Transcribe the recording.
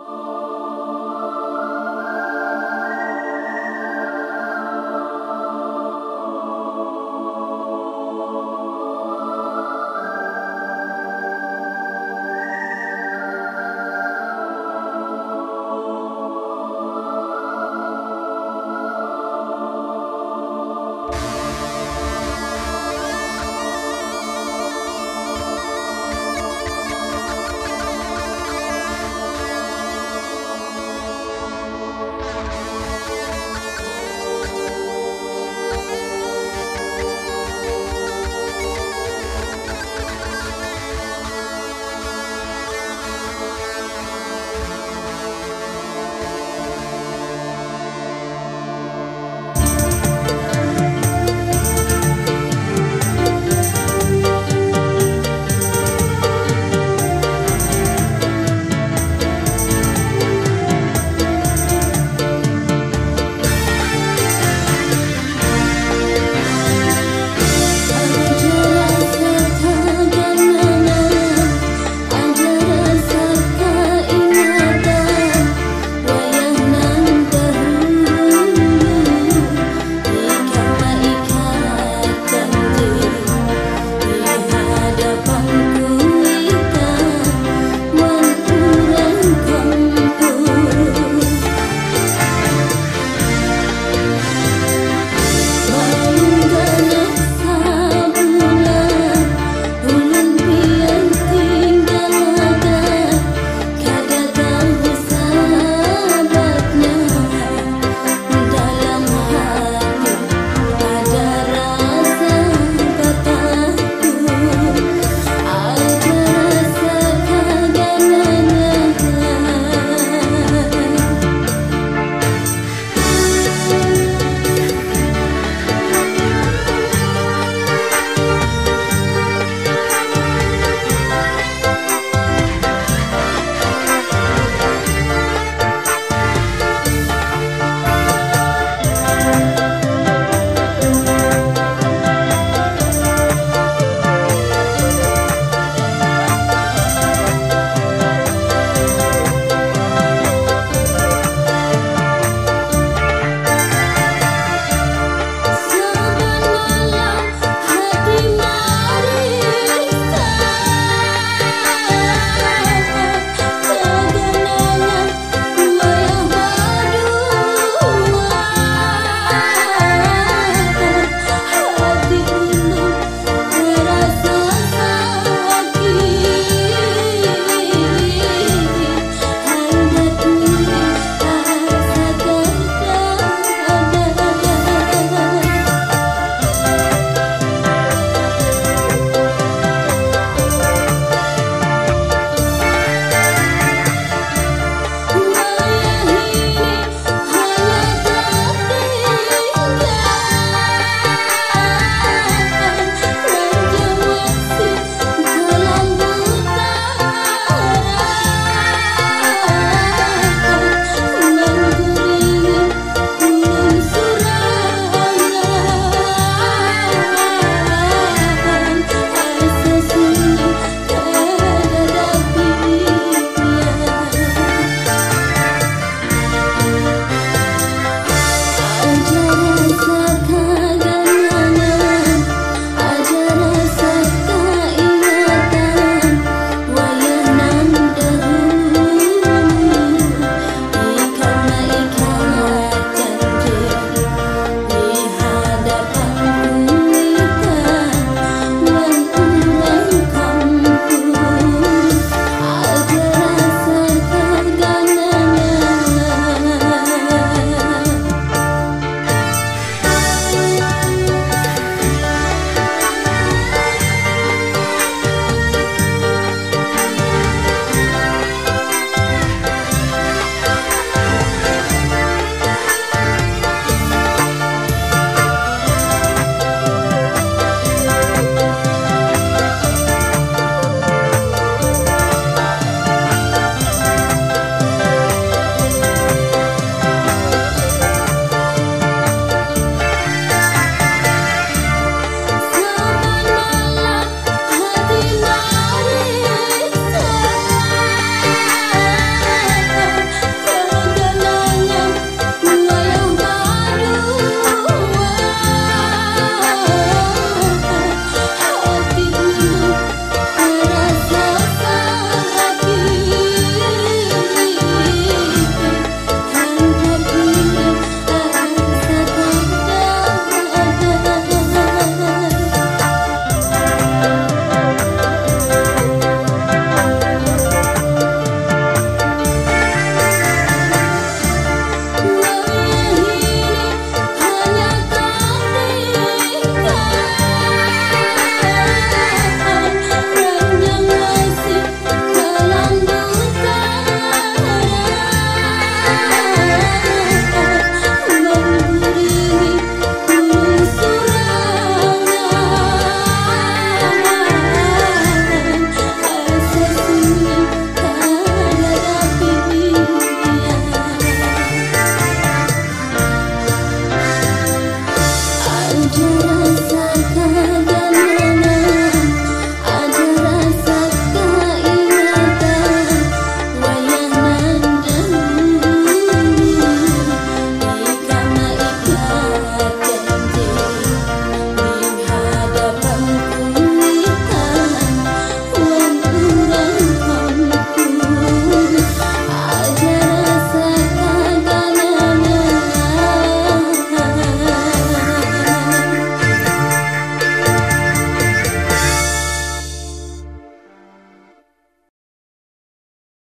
Oh.